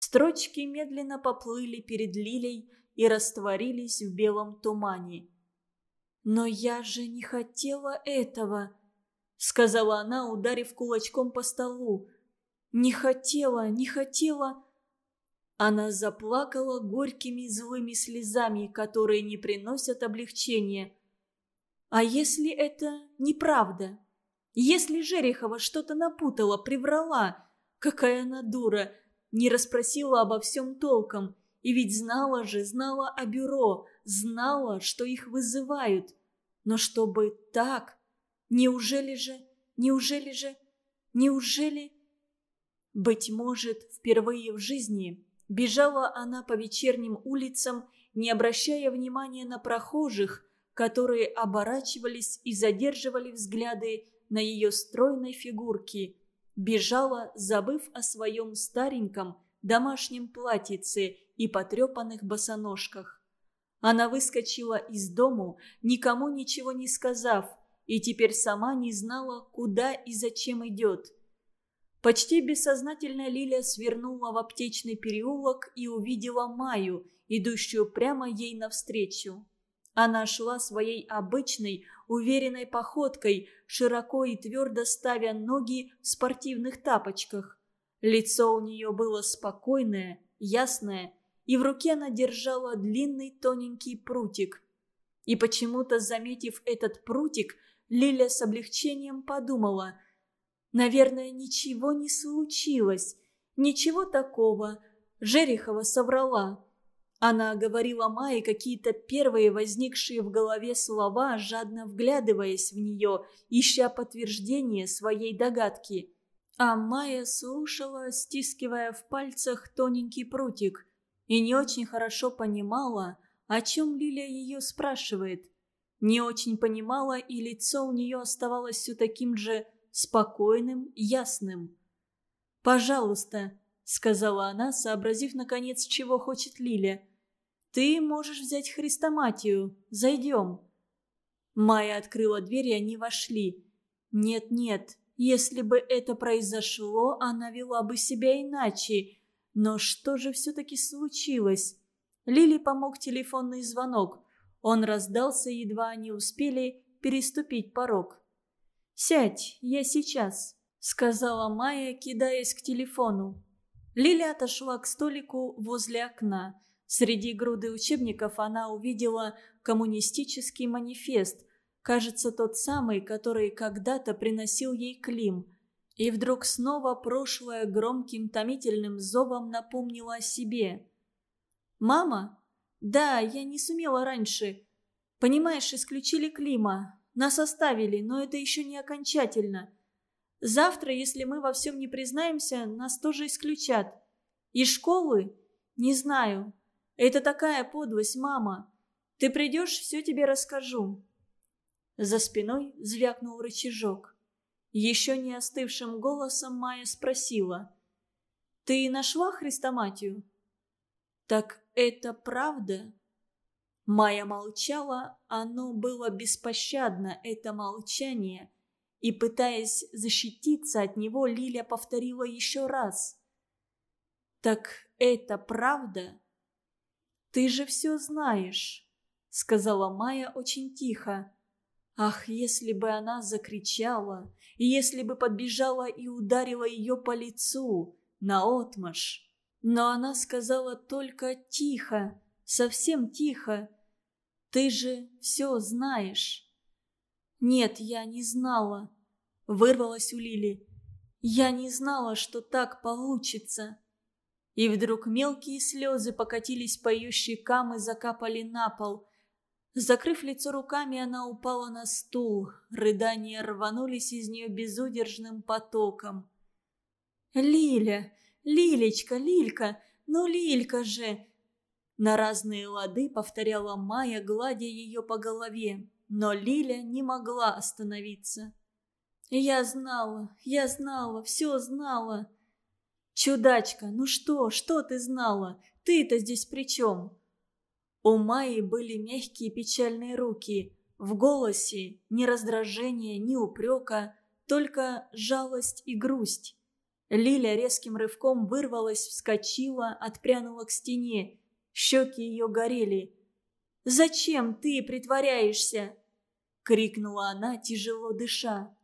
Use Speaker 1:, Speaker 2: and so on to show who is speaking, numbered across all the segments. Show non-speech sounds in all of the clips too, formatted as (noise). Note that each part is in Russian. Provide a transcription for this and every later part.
Speaker 1: Строчки медленно поплыли перед Лилей и растворились в белом тумане. «Но я же не хотела этого», — сказала она, ударив кулачком по столу. «Не хотела, не хотела...» Она заплакала горькими злыми слезами, которые не приносят облегчения. «А если это неправда? Если Жерехова что-то напутала, приврала? Какая она дура! Не расспросила обо всем толком. И ведь знала же, знала о бюро, знала, что их вызывают. Но чтобы так... Неужели же... Неужели же... Неужели... Быть может, впервые в жизни бежала она по вечерним улицам, не обращая внимания на прохожих, которые оборачивались и задерживали взгляды на ее стройной фигурке. Бежала, забыв о своем стареньком домашнем платьице и потрепанных босоножках. Она выскочила из дому, никому ничего не сказав, и теперь сама не знала, куда и зачем идет. Почти бессознательно Лиля свернула в аптечный переулок и увидела Маю, идущую прямо ей навстречу. Она шла своей обычной, уверенной походкой, широко и твердо ставя ноги в спортивных тапочках. Лицо у нее было спокойное, ясное, и в руке она держала длинный тоненький прутик. И почему-то, заметив этот прутик, Лиля с облегчением подумала, «Наверное, ничего не случилось, ничего такого, Жерехова соврала». Она говорила Майе какие-то первые возникшие в голове слова, жадно вглядываясь в нее, ища подтверждение своей догадки. А Майя слушала, стискивая в пальцах тоненький прутик, и не очень хорошо понимала, о чем Лилия ее спрашивает. Не очень понимала, и лицо у нее оставалось все таким же спокойным, ясным. «Пожалуйста», — сказала она, сообразив, наконец, чего хочет Лиля. «Ты можешь взять хрестоматию. Зайдем». Майя открыла дверь, и они вошли. «Нет-нет, если бы это произошло, она вела бы себя иначе. Но что же все-таки случилось?» Лили помог телефонный звонок. Он раздался, едва они успели переступить порог. «Сядь, я сейчас», — сказала Майя, кидаясь к телефону. Лили отошла к столику возле окна. Среди груды учебников она увидела коммунистический манифест, кажется, тот самый, который когда-то приносил ей Клим. И вдруг снова прошлое громким томительным зовом напомнило о себе. «Мама? Да, я не сумела раньше. Понимаешь, исключили Клима. Нас оставили, но это еще не окончательно. Завтра, если мы во всем не признаемся, нас тоже исключат. Из школы? Не знаю. Это такая подлость, мама. Ты придешь, все тебе расскажу». За спиной звякнул рычажок. Еще не остывшим голосом Майя спросила. «Ты нашла хрестоматию?» «Так это правда?» Майя молчала, оно было беспощадно, это молчание. И, пытаясь защититься от него, Лиля повторила еще раз. «Так это правда?» «Ты же все знаешь», — сказала Майя очень тихо. Ах, если бы она закричала, и если бы подбежала и ударила ее по лицу, наотмашь. Но она сказала только тихо, совсем тихо. «Ты же все знаешь». «Нет, я не знала», — вырвалась у Лили. «Я не знала, что так получится». И вдруг мелкие слезы покатились по ее щекам и закапали на пол. Закрыв лицо руками, она упала на стул. Рыдания рванулись из нее безудержным потоком. «Лиля! Лилечка! Лилька! Ну, Лилька же!» На разные лады повторяла Майя, гладя ее по голове. Но Лиля не могла остановиться. «Я знала, я знала, все знала!» «Чудачка, ну что, что ты знала? Ты-то здесь при чем?» У Майи были мягкие печальные руки. В голосе ни раздражения, ни упрека, только жалость и грусть. Лиля резким рывком вырвалась, вскочила, отпрянула к стене. Щеки ее горели. «Зачем ты притворяешься?» — крикнула она, тяжело дыша.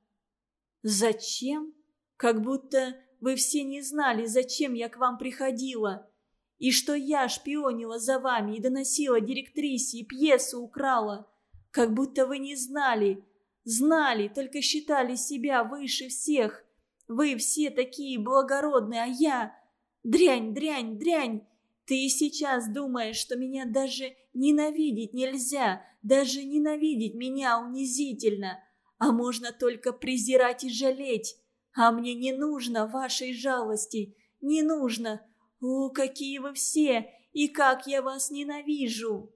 Speaker 1: «Зачем? Как будто вы все не знали, зачем я к вам приходила. И что я шпионила за вами и доносила директрисе, и пьесу украла. Как будто вы не знали. Знали, только считали себя выше всех. Вы все такие благородные, а я... Дрянь, дрянь, дрянь. Ты и сейчас думаешь, что меня даже ненавидеть нельзя, даже ненавидеть меня унизительно. А можно только презирать и жалеть. А мне не нужно вашей жалости, не нужно. О, какие вы все, и как я вас ненавижу!»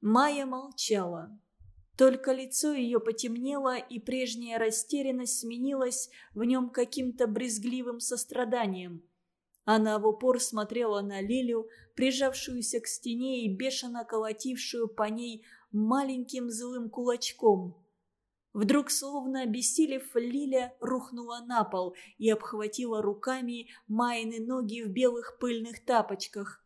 Speaker 1: Майя молчала. Только лицо ее потемнело, и прежняя растерянность сменилась в нем каким-то брезгливым состраданием. Она в упор смотрела на Лилю, прижавшуюся к стене и бешено колотившую по ней маленьким злым кулачком. Вдруг, словно обессилев, Лиля рухнула на пол и обхватила руками Майны ноги в белых пыльных тапочках.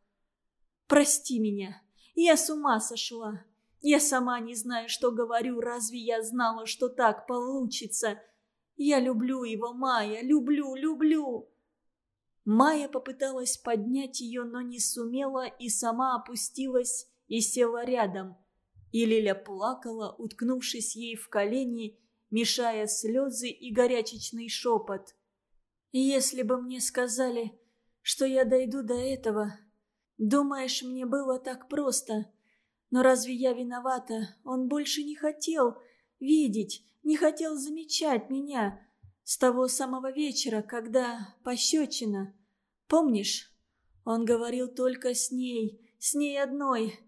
Speaker 1: «Прости меня, я с ума сошла. Я сама не знаю, что говорю, разве я знала, что так получится? Я люблю его, Майя, люблю, люблю!» Майя попыталась поднять ее, но не сумела и сама опустилась и села рядом – и Лиля плакала, уткнувшись ей в колени, мешая слезы и горячечный шепот. «Если бы мне сказали, что я дойду до этого, думаешь, мне было так просто? Но разве я виновата? Он больше не хотел видеть, не хотел замечать меня с того самого вечера, когда пощечина. Помнишь? Он говорил только с ней, с ней одной».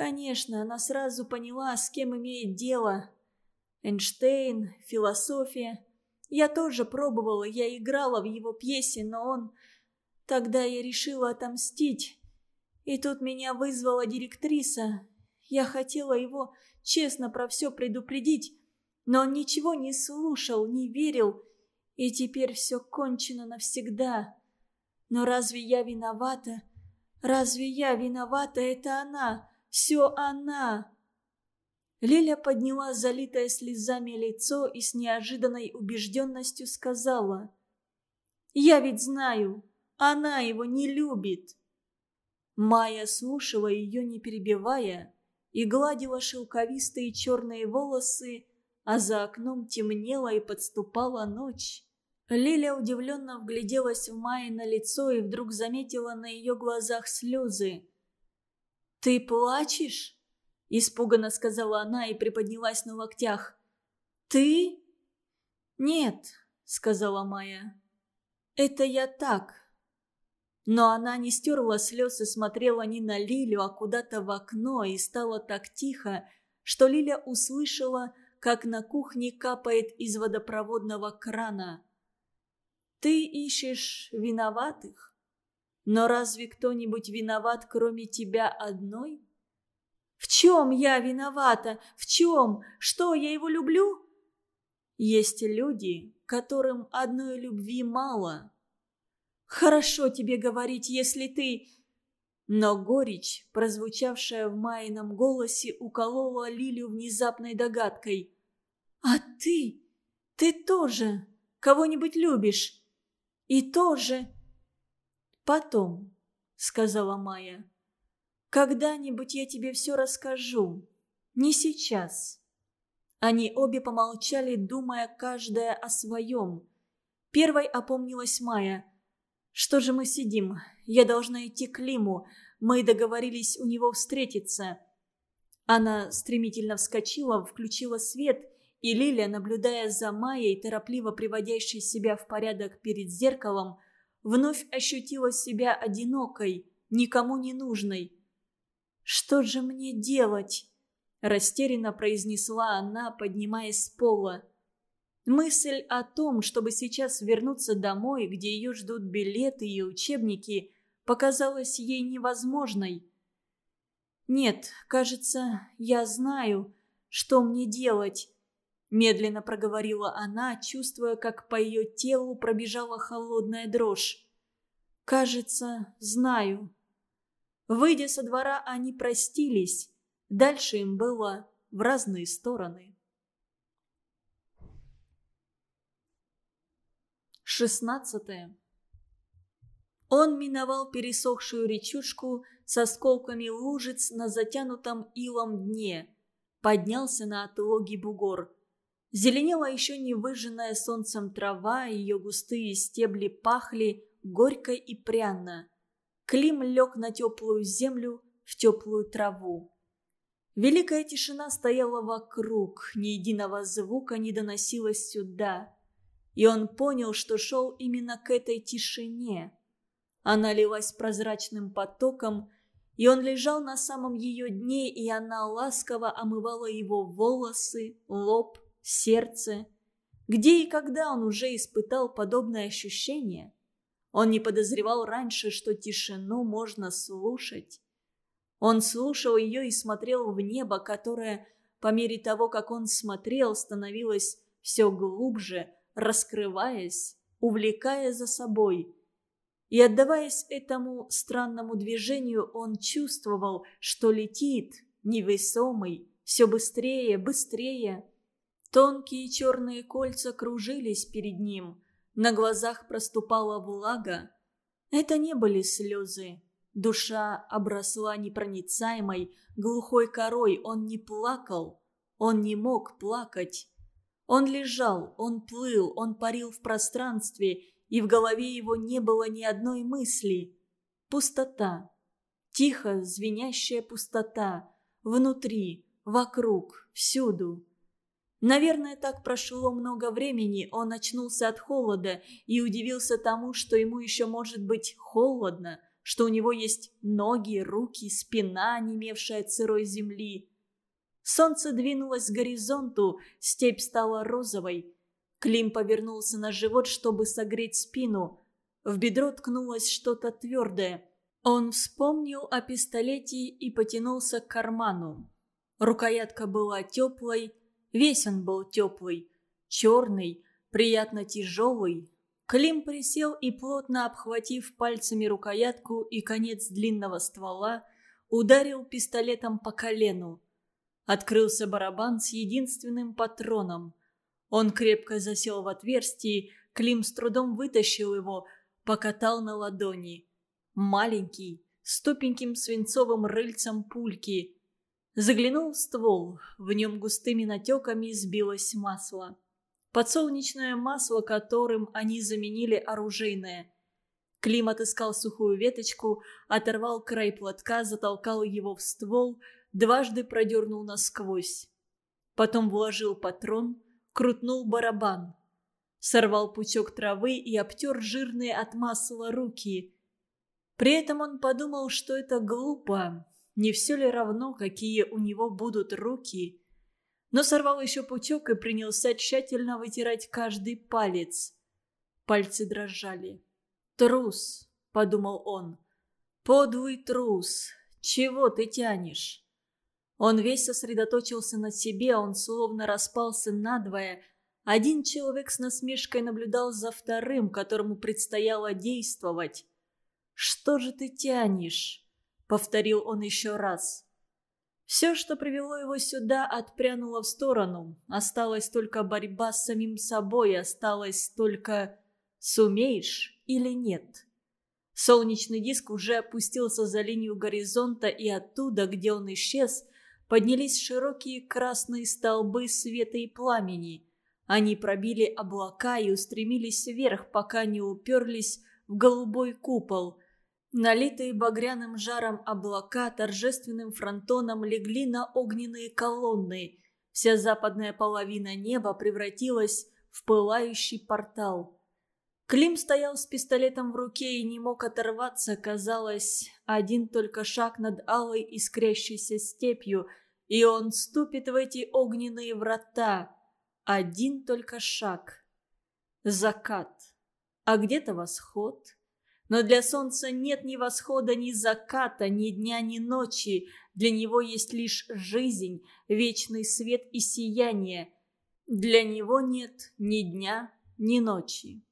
Speaker 1: Конечно, она сразу поняла, с кем имеет дело. Эйнштейн, философия. Я тоже пробовала, я играла в его пьесе, но он... Тогда я решила отомстить. И тут меня вызвала директриса. Я хотела его честно про все предупредить, но он ничего не слушал, не верил. И теперь все кончено навсегда. Но разве я виновата? Разве я виновата? Это она. Все она!» Лиля подняла залитое слезами лицо и с неожиданной убежденностью сказала. «Я ведь знаю, она его не любит!» Майя слушала ее, не перебивая, и гладила шелковистые черные волосы, а за окном темнела и подступала ночь. Лиля удивленно вгляделась в Майе на лицо и вдруг заметила на ее глазах слезы. «Ты плачешь?» – испуганно сказала она и приподнялась на локтях. «Ты?» «Нет», – сказала Майя. «Это я так». Но она не стерла слез и смотрела не на Лилю, а куда-то в окно, и стало так тихо, что Лиля услышала, как на кухне капает из водопроводного крана. «Ты ищешь виноватых?» Но разве кто-нибудь виноват, кроме тебя одной? В чем я виновата? В чем? Что, я его люблю? Есть люди, которым одной любви мало. Хорошо тебе говорить, если ты... Но горечь, прозвучавшая в Майном голосе, уколола Лилю внезапной догадкой. «А ты? Ты тоже кого-нибудь любишь? И тоже «Потом», — сказала Майя. «Когда-нибудь я тебе все расскажу. Не сейчас». Они обе помолчали, думая каждая о своем. Первой опомнилась Майя. «Что же мы сидим? Я должна идти к Лиму. Мы договорились у него встретиться». Она стремительно вскочила, включила свет, и Лиля, наблюдая за Майей, торопливо приводящей себя в порядок перед зеркалом, вновь ощутила себя одинокой, никому не нужной. «Что же мне делать?» – растерянно произнесла она, поднимаясь с пола. Мысль о том, чтобы сейчас вернуться домой, где ее ждут билеты и учебники, показалась ей невозможной. «Нет, кажется, я знаю, что мне делать. Медленно проговорила она, чувствуя, как по ее телу пробежала холодная дрожь. «Кажется, знаю». Выйдя со двора, они простились. Дальше им было в разные стороны. Шестнадцатое. Он миновал пересохшую речушку с осколками лужиц на затянутом илом дне, поднялся на отлогий бугор. Зеленела еще не выжженная солнцем трава, ее густые стебли пахли горько и пряно. Клим лег на теплую землю, в теплую траву. Великая тишина стояла вокруг, ни единого звука не доносилось сюда. И он понял, что шел именно к этой тишине. Она лилась прозрачным потоком, и он лежал на самом ее дне, и она ласково омывала его волосы, лоб, сердце. Где и когда он уже испытал подобное ощущение? Он не подозревал раньше, что тишину можно слушать. Он слушал ее и смотрел в небо, которое, по мере того, как он смотрел, становилось все глубже, раскрываясь, увлекая за собой. И отдаваясь этому странному движению, он чувствовал, что летит, невесомый, все быстрее, быстрее. Тонкие черные кольца кружились перед ним. На глазах проступала влага. Это не были слезы. Душа обросла непроницаемой, глухой корой. Он не плакал. Он не мог плакать. Он лежал, он плыл, он парил в пространстве, и в голове его не было ни одной мысли. Пустота. Тихо звенящая пустота. Внутри, вокруг, всюду. Наверное, так прошло много времени, он очнулся от холода и удивился тому, что ему еще может быть холодно, что у него есть ноги, руки, спина, немевшая от сырой земли. Солнце двинулось к горизонту, степь стала розовой. Клим повернулся на живот, чтобы согреть спину. В бедро ткнулось что-то твердое. Он вспомнил о пистолете и потянулся к карману. Рукоятка была теплой, Весь он был теплый, черный, приятно тяжелый. Клим присел и, плотно обхватив пальцами рукоятку и конец длинного ствола, ударил пистолетом по колену. Открылся барабан с единственным патроном. Он крепко засел в отверстии, Клим с трудом вытащил его, покатал на ладони. Маленький, с тупеньким свинцовым рыльцем пульки – Заглянул в ствол, в нем густыми натеками сбилось масло. Подсолнечное масло, которым они заменили оружейное. Клим отыскал сухую веточку, оторвал край платка, затолкал его в ствол, дважды продернул насквозь. Потом вложил патрон, крутнул барабан. Сорвал пучок травы и обтер жирные от масла руки. При этом он подумал, что это глупо, не все ли равно, какие у него будут руки? Но сорвал еще пучок и принялся тщательно вытирать каждый палец. Пальцы дрожали. «Трус», — подумал он, — «подлый трус, чего ты тянешь?» Он весь сосредоточился на себе, он словно распался надвое. Один человек с насмешкой наблюдал за вторым, которому предстояло действовать. «Что же ты тянешь?» Повторил он еще раз. Все, что привело его сюда, отпрянуло в сторону. Осталась только борьба с самим собой, осталось только «сумеешь или нет». Солнечный диск уже опустился за линию горизонта, и оттуда, где он исчез, поднялись широкие красные столбы света и пламени. Они пробили облака и устремились вверх, пока не уперлись в голубой купол – Налитые багряным жаром облака торжественным фронтоном легли на огненные колонны. Вся западная половина неба превратилась в пылающий портал. Клим стоял с пистолетом в руке и не мог оторваться, казалось, один только шаг над алой искрящейся степью, и он ступит в эти огненные врата. Один только шаг. Закат. А где-то восход. Но для солнца нет ни восхода, ни заката, ни дня, ни ночи. Для него есть лишь жизнь, вечный свет и сияние. Для него нет ни дня, ни ночи.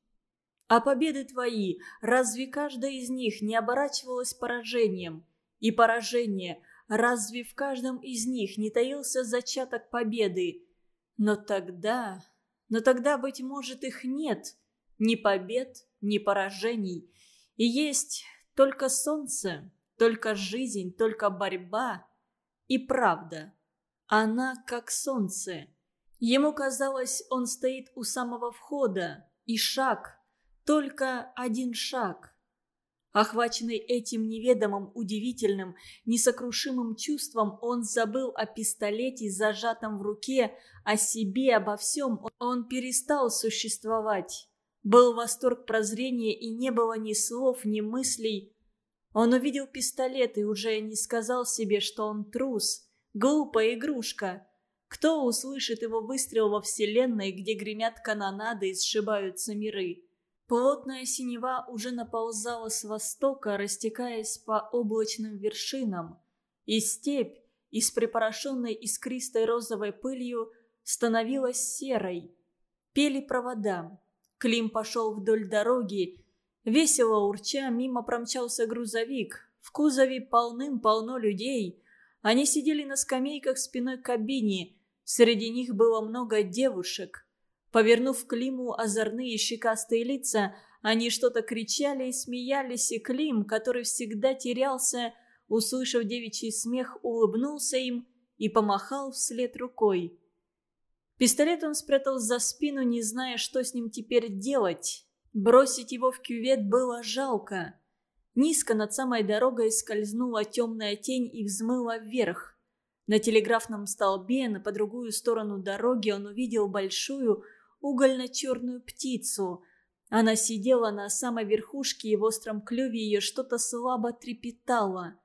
Speaker 1: А победы твои, разве каждая из них не оборачивалась поражением? И поражение, разве в каждом из них не таился зачаток победы? Но тогда... Но тогда, быть может, их нет. Ни побед, ни поражений. И есть только солнце, только жизнь, только борьба и правда. Она как солнце. Ему казалось, он стоит у самого входа, и шаг, только один шаг. Охваченный этим неведомым, удивительным, несокрушимым чувством, он забыл о пистолете, зажатом в руке, о себе, обо всем. Он перестал существовать. Был восторг прозрения, и не было ни слов, ни мыслей. Он увидел пистолет и уже не сказал себе, что он трус, глупая игрушка. Кто услышит его выстрел во вселенной, где гремят канонады и сшибаются миры? Плотная синева уже наползала с востока, растекаясь по облачным вершинам, и степь, из припорошенной искристой розовой пылью, становилась серой. Пели провода. Клим пошел вдоль дороги. Весело урча мимо промчался грузовик. В кузове полным-полно людей. Они сидели на скамейках спиной к кабине. Среди них было много девушек. Повернув Климу озорные щекастые лица, они что-то кричали и смеялись, и Клим, который всегда терялся, услышав девичий смех, улыбнулся им и помахал вслед рукой. Пистолет он спрятал за спину, не зная, что с ним теперь делать. Бросить его в кювет было жалко. Низко над самой дорогой скользнула темная тень и взмыла вверх. На телеграфном столбе, на по другую сторону дороги, он увидел большую, угольно-черную птицу. Она сидела на самой верхушке, и в остром клюве ее что-то слабо трепетало.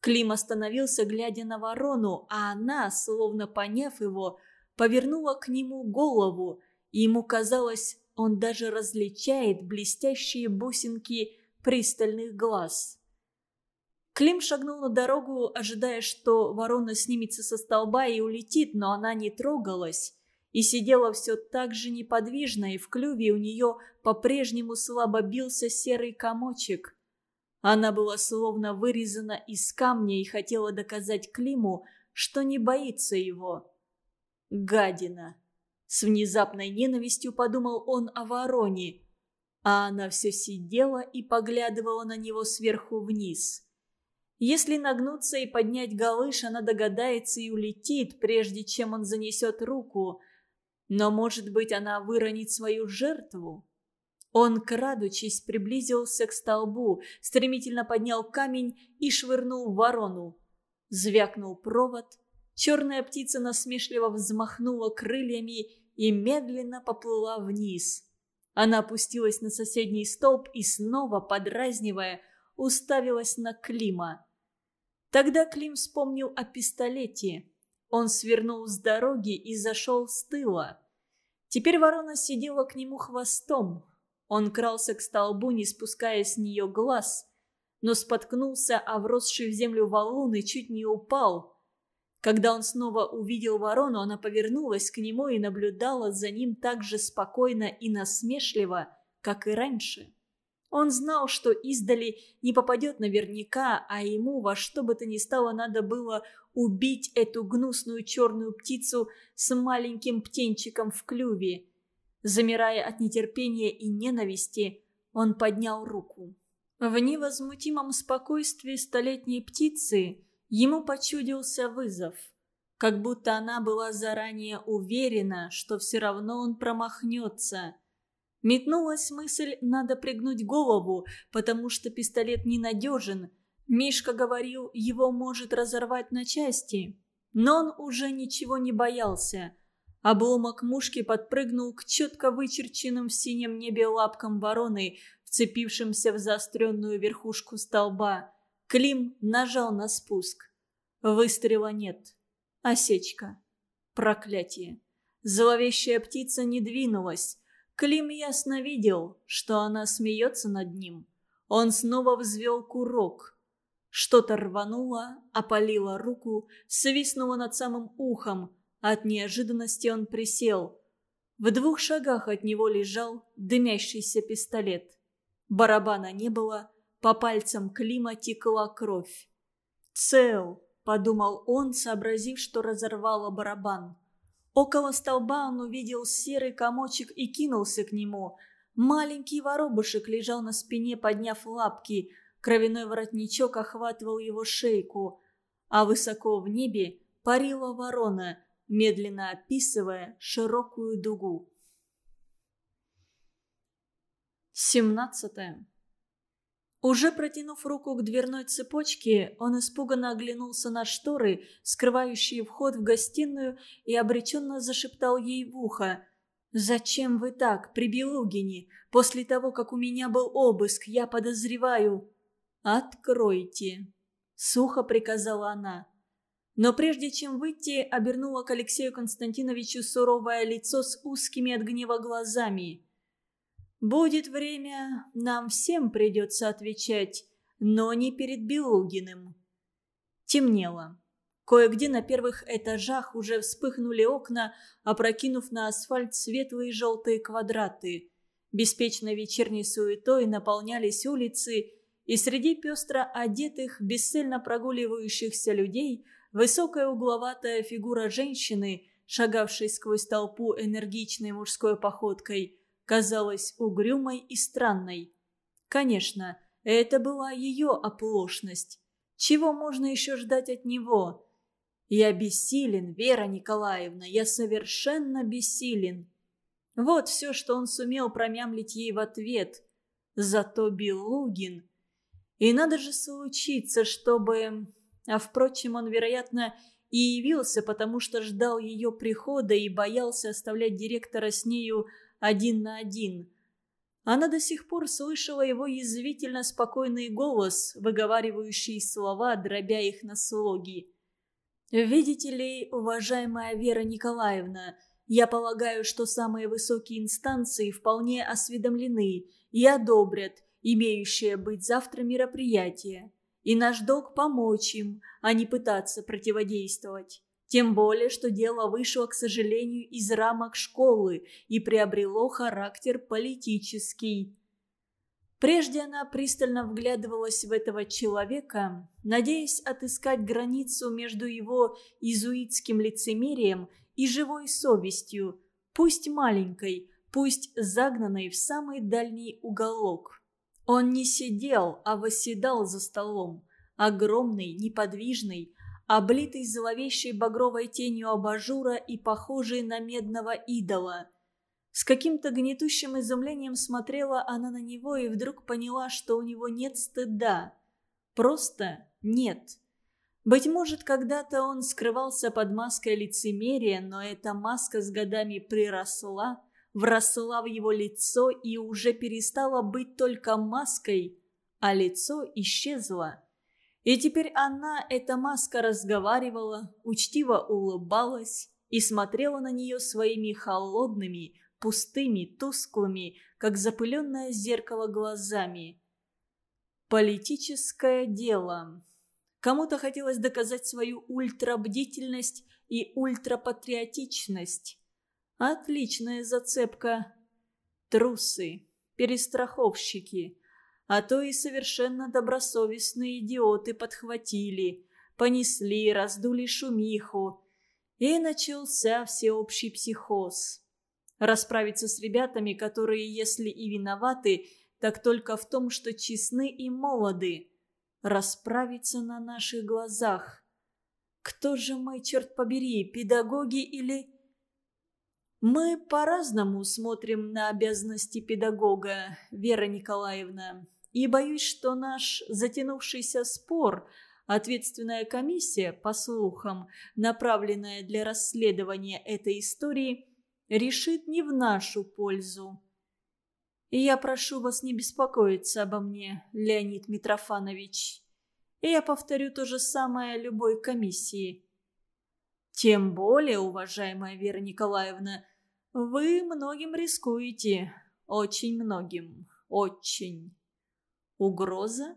Speaker 1: Клим остановился, глядя на ворону, а она, словно поняв его, повернула к нему голову, и ему казалось, он даже различает блестящие бусинки пристальных глаз. Клим шагнул на дорогу, ожидая, что ворона снимется со столба и улетит, но она не трогалась и сидела все так же неподвижно, и в клюве у нее по-прежнему слабо бился серый комочек. Она была словно вырезана из камня и хотела доказать Климу, что не боится его. Гадина! С внезапной ненавистью подумал он о вороне, а она все сидела и поглядывала на него сверху вниз. Если нагнуться и поднять галыш, она догадается и улетит, прежде чем он занесет руку – но, может быть, она выронит свою жертву? Он, крадучись, приблизился к столбу, стремительно поднял камень и швырнул в ворону. Звякнул провод. Черная птица насмешливо взмахнула крыльями и медленно поплыла вниз. Она опустилась на соседний столб и снова, подразнивая, уставилась на Клима. Тогда Клим вспомнил о пистолете. Он свернул с дороги и зашел с тыла. Теперь ворона сидела к нему хвостом. Он крался к столбу, не спуская с нее глаз, но споткнулся, а вросший в землю валун и чуть не упал. Когда он снова увидел ворону, она повернулась к нему и наблюдала за ним так же спокойно и насмешливо, как и раньше. Он знал, что издали не попадет наверняка, а ему во что бы то ни стало надо было убить эту гнусную черную птицу с маленьким птенчиком в клюве. Замирая от нетерпения и ненависти, он поднял руку. В невозмутимом спокойствии столетней птицы ему почудился вызов. Как будто она была заранее уверена, что все равно он промахнется – Метнулась мысль, надо пригнуть голову, потому что пистолет ненадежен. Мишка говорил, его может разорвать на части. Но он уже ничего не боялся. Обломок мушки подпрыгнул к четко вычерченным в синем небе лапкам вороны, вцепившимся в заостренную верхушку столба. Клим нажал на спуск. Выстрела нет. Осечка. Проклятие. Зловещая птица не двинулась. Клим ясно видел, что она смеется над ним. Он снова взвел курок. Что-то рвануло, опалило руку, свистнуло над самым ухом. От неожиданности он присел. В двух шагах от него лежал дымящийся пистолет. Барабана не было, по пальцам Клима текла кровь. «Цел!» – подумал он, сообразив, что разорвало барабан. Около столба он увидел серый комочек и кинулся к нему. Маленький воробушек лежал на спине, подняв лапки. Кровяной воротничок охватывал его шейку. А высоко в небе парила ворона, медленно описывая широкую дугу. Семнадцатое. Уже протянув руку к дверной цепочке, он испуганно оглянулся на шторы, скрывающие вход в гостиную, и обреченно зашептал ей в ухо. «Зачем вы так, при Белугине? После того, как у меня был обыск, я подозреваю...» «Откройте», — сухо приказала она. Но прежде чем выйти, обернула к Алексею Константиновичу суровое лицо с узкими от гнева глазами. Будет время, нам всем придется отвечать, но не перед Белугиным. Темнело. Кое-где на первых этажах уже вспыхнули окна, опрокинув на асфальт светлые желтые квадраты. Беспечной вечерней суетой наполнялись улицы, и среди пестро одетых, бесцельно прогуливающихся людей высокая угловатая фигура женщины, шагавшей сквозь толпу энергичной мужской походкой – казалась угрюмой и странной. Конечно, это была ее оплошность. Чего можно еще ждать от него? «Я бессилен, Вера Николаевна, я совершенно бессилен». Вот все, что он сумел промямлить ей в ответ. Зато Белугин... И надо же случиться, чтобы... А впрочем, он, вероятно, и явился, потому что ждал ее прихода и боялся оставлять директора с нею один на один. Она до сих пор слышала его язвительно спокойный голос, выговаривающий слова, дробя их на слоги. «Видите ли, уважаемая Вера Николаевна, я полагаю, что самые высокие инстанции вполне осведомлены и одобрят имеющее быть завтра мероприятие. И наш долг помочь им, а не пытаться противодействовать. Тем более, что дело вышло, к сожалению, из рамок школы и приобрело характер политический. Прежде она пристально вглядывалась в этого человека, надеясь отыскать границу между его изуитским лицемерием и живой совестью, пусть маленькой, пусть загнанной в самый дальний уголок. Он не сидел, а восседал за столом, огромный, неподвижный, облитый зловещей багровой тенью абажура и похожий на медного идола. С каким-то гнетущим изумлением смотрела она на него и вдруг поняла, что у него нет стыда. Просто нет. Быть может, когда-то он скрывался под маской лицемерия, но эта маска с годами приросла, вросла в его лицо и уже перестала быть только маской, а лицо исчезло. И теперь она, эта маска, разговаривала, учтиво улыбалась и смотрела на нее своими холодными, пустыми, тусклыми, как запыленное зеркало глазами. Политическое дело. Кому-то хотелось доказать свою ультрабдительность и ультрапатриотичность. Отличная зацепка. Трусы, перестраховщики – а то и совершенно добросовестные идиоты подхватили, понесли, раздули шумиху. И начался всеобщий психоз. Расправиться с ребятами, которые, если и виноваты, так только в том, что честны и молоды. Расправиться на наших глазах. Кто же мы, черт побери, педагоги или... Мы по-разному смотрим на обязанности педагога, Вера Николаевна. И боюсь, что наш затянувшийся спор, ответственная комиссия, по слухам, направленная для расследования этой истории, решит не в нашу пользу. И я прошу вас не беспокоиться обо мне, Леонид Митрофанович. И я повторю то же самое любой комиссии. Тем более, уважаемая Вера Николаевна, вы многим рискуете. Очень многим. Очень. Угроза?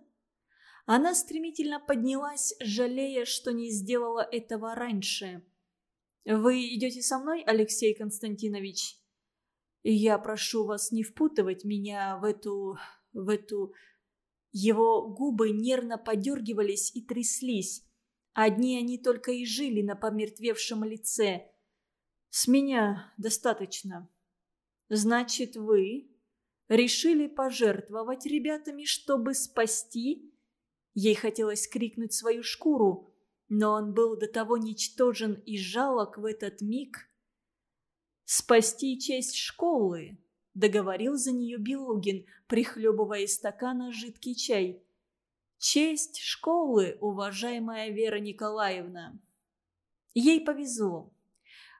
Speaker 1: Она стремительно поднялась, жалея, что не сделала этого раньше. «Вы идете со мной, Алексей Константинович?» Я прошу вас не впутывать меня в эту... в эту... Его губы нервно подергивались и тряслись. Одни они только и жили на помертвевшем лице. «С меня достаточно. Значит, вы решили пожертвовать ребятами, чтобы спасти...» Ей хотелось крикнуть свою шкуру, но он был до того ничтожен и жалок в этот миг. «Спасти честь школы», — договорил за нее Белугин, прихлебывая из стакана жидкий чай. «Честь школы, уважаемая Вера Николаевна». Ей повезло.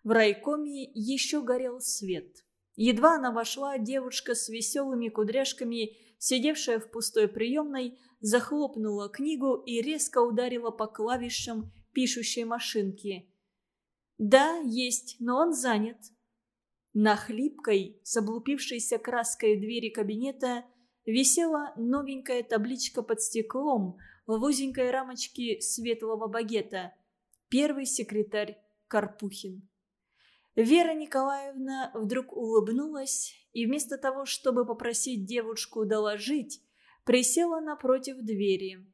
Speaker 1: В райкоме еще горел свет. Едва она вошла, девушка с веселыми кудряшками, сидевшая в пустой приемной, захлопнула книгу и резко ударила по клавишам пишущей машинки. «Да, есть, но он занят». На хлипкой, с облупившейся краской двери кабинета висела новенькая табличка под стеклом в узенькой рамочке светлого багета. Первый секретарь Карпухин. Вера Николаевна вдруг улыбнулась и вместо того, чтобы попросить девушку доложить, присела напротив двери.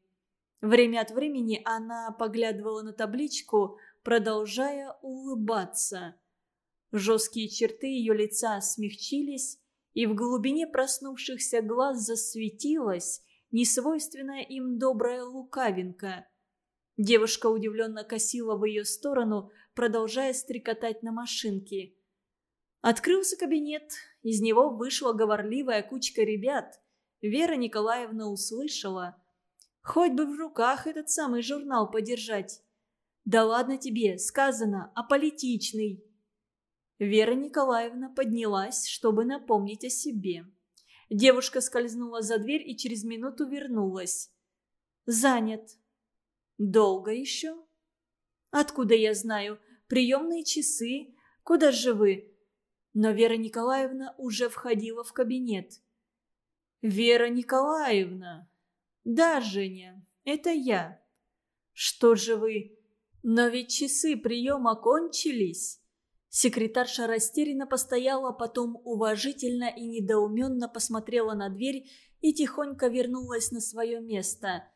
Speaker 1: Время от времени она поглядывала на табличку, продолжая улыбаться. Жесткие черты ее лица смягчились, и в глубине проснувшихся глаз засветилась несвойственная им добрая лукавинка. Девушка удивленно косила в ее сторону, продолжая стрекотать на машинке. Открылся кабинет, из него вышла говорливая кучка ребят. Вера Николаевна услышала. Хоть бы в руках этот самый журнал подержать. «Да ладно тебе, сказано, аполитичный». Вера Николаевна поднялась, чтобы напомнить о себе. Девушка скользнула за дверь и через минуту вернулась. «Занят». «Долго еще?» «Откуда я знаю? Приемные часы? Куда же вы?» Но Вера Николаевна уже входила в кабинет. «Вера Николаевна!» «Да, Женя, это я». «Что же вы?» «Но ведь часы приема кончились». Секретарша растерянно постояла, потом уважительно и недоуменно посмотрела на дверь и тихонько вернулась на свое место.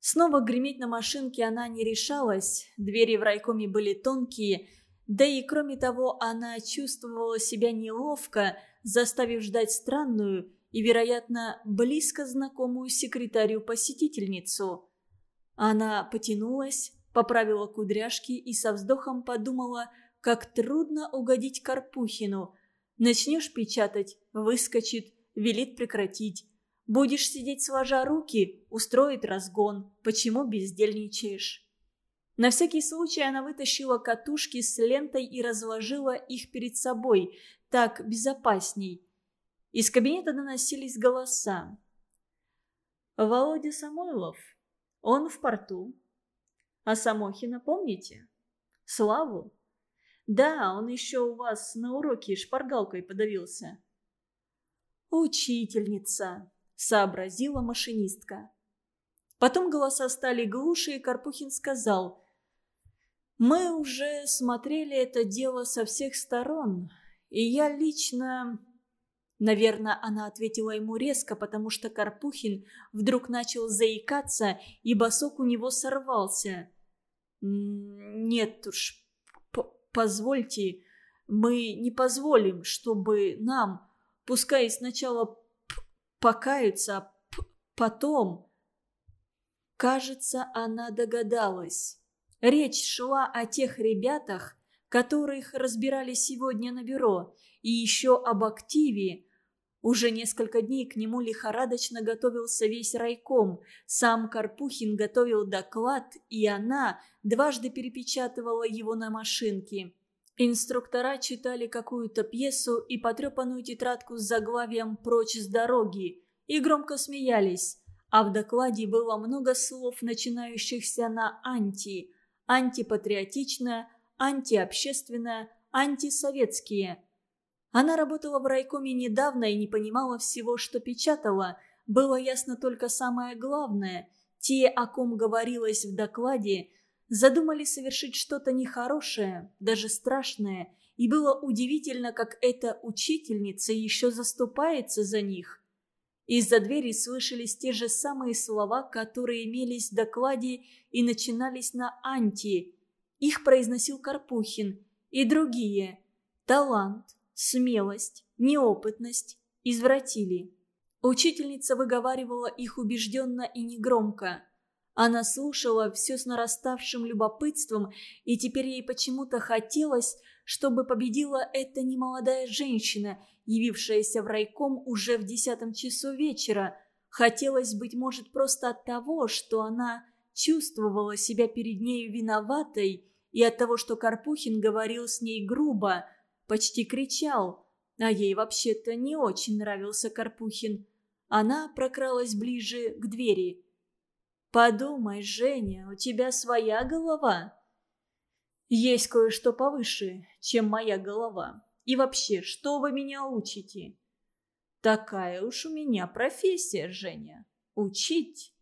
Speaker 1: Снова греметь на машинке она не решалась, двери в райкоме были тонкие, да и кроме того она чувствовала себя неловко, заставив ждать странную, и, вероятно, близко знакомую секретарю посетительницу. Она потянулась, поправила кудряшки и со вздохом подумала, как трудно угодить Карпухину. Начнешь печатать – выскочит, велит прекратить. Будешь сидеть сложа руки – устроит разгон. Почему бездельничаешь? На всякий случай она вытащила катушки с лентой и разложила их перед собой. Так безопасней. Из кабинета доносились голоса. «Володя Самойлов. Он в порту. А Самохина помните? Славу? Да, он еще у вас на уроке шпаргалкой подавился». «Учительница», — сообразила машинистка. Потом голоса стали глуше, и Карпухин сказал, «Мы уже смотрели это дело со всех сторон, и я лично Наверное, она ответила ему резко, потому что Карпухин вдруг начал заикаться, и босок у него сорвался. «Нет уж, позвольте, мы не позволим, чтобы нам, пускай сначала покаются, а потом...» Кажется, она догадалась. Речь шла о тех ребятах, которых разбирали сегодня на бюро, и еще об активе, уже несколько дней к нему лихорадочно готовился весь райком. Сам Карпухин готовил доклад, и она дважды перепечатывала его на машинке. Инструктора читали какую-то пьесу и потрепанную тетрадку с заглавием «Прочь с дороги» и громко смеялись. А в докладе было много слов, начинающихся на «анти», «антипатриотичное», «антиобщественное», «антисоветские». Она работала в райкоме недавно и не понимала всего, что печатала. Было ясно только самое главное. Те, о ком говорилось в докладе, задумали совершить что-то нехорошее, даже страшное, и было удивительно, как эта учительница еще заступается за них. Из-за двери слышались те же самые слова, которые имелись в докладе и начинались на «анти». Их произносил Карпухин и другие. Талант, смелость, неопытность извратили. Учительница выговаривала их убежденно и негромко. Она слушала все с нараставшим любопытством, и теперь ей почему-то хотелось, чтобы победила эта немолодая женщина, явившаяся в райком уже в десятом часу вечера. Хотелось, быть может, просто от того, что она чувствовала себя перед нею виноватой, и от того, что Карпухин говорил с ней грубо, почти кричал, а ей вообще-то не очень нравился Карпухин. Она прокралась ближе к двери – Подумай, Женя, у тебя своя голова. Есть кое-что повыше, чем моя голова. И вообще, что вы меня учите? Такая уж у меня профессия, Женя. Учить.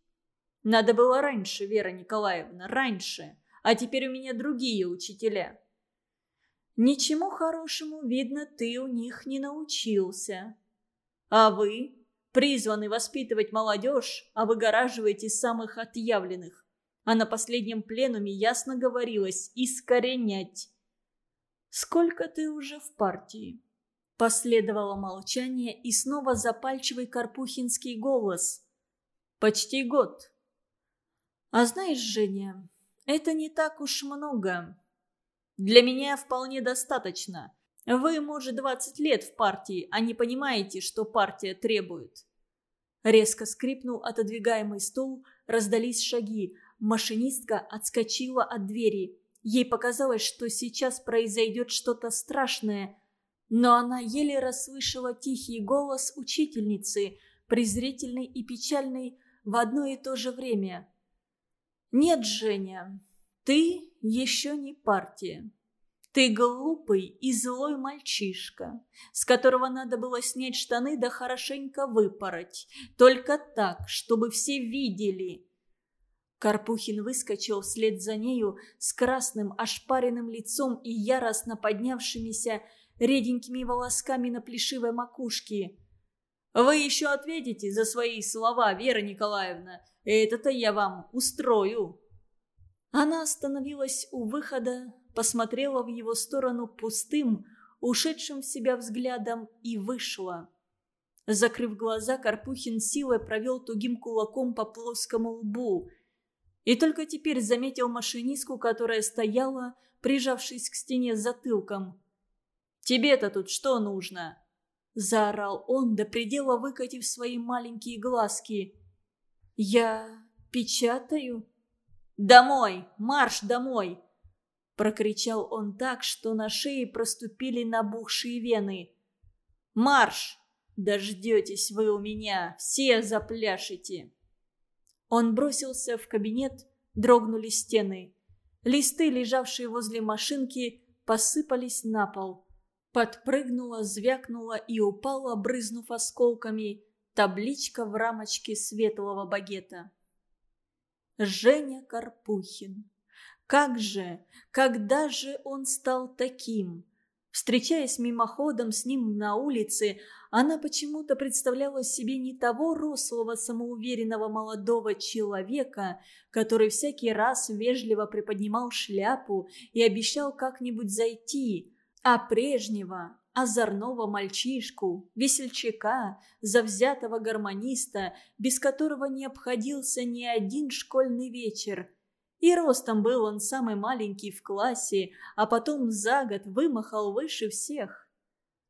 Speaker 1: Надо было раньше, Вера Николаевна, раньше. А теперь у меня другие учителя. Ничему хорошему, видно, ты у них не научился. А вы? Призваны воспитывать молодежь, а выгораживаете самых отъявленных. А на последнем пленуме ясно говорилось «искоренять». «Сколько ты уже в партии?» Последовало молчание и снова запальчивый карпухинский голос. «Почти год». «А знаешь, Женя, это не так уж много. Для меня вполне достаточно. Вы, может, 20 лет в партии, а не понимаете, что партия требует. Резко скрипнул отодвигаемый стул, раздались шаги. Машинистка отскочила от двери. Ей показалось, что сейчас произойдет что-то страшное. Но она еле расслышала тихий голос учительницы, презрительный и печальный в одно и то же время. «Нет, Женя, ты еще не партия. Ты глупый и злой мальчишка, с которого надо было снять штаны да хорошенько выпороть. Только так, чтобы все видели. Карпухин выскочил вслед за нею с красным ошпаренным лицом и яростно поднявшимися реденькими волосками на плешивой макушке. «Вы еще ответите за свои слова, Вера Николаевна. Это-то я вам устрою». Она остановилась у выхода, посмотрела в его сторону пустым, ушедшим в себя взглядом и вышла. Закрыв глаза, Карпухин силой провел тугим кулаком по плоскому лбу. И только теперь заметил машинистку, которая стояла, прижавшись к стене с затылком. «Тебе-то тут что нужно?» Заорал он, до предела выкатив свои маленькие глазки. «Я печатаю?» «Домой! Марш домой!» Прокричал он так, что на шее проступили набухшие вены. «Марш! Дождетесь вы у меня! Все запляшете!» Он бросился в кабинет, дрогнули стены. Листы, лежавшие возле машинки, посыпались на пол. Подпрыгнула, звякнула и упала, брызнув осколками, табличка в рамочке светлого багета. Женя Карпухин. Как же, когда же он стал таким? Встречаясь мимоходом с ним на улице, она почему-то представляла себе не того рослого самоуверенного молодого человека, который всякий раз вежливо приподнимал шляпу и обещал как-нибудь зайти, а прежнего, озорного мальчишку, весельчака, завзятого гармониста, без которого не обходился ни один школьный вечер – и ростом был он самый маленький в классе, а потом за год вымахал выше всех.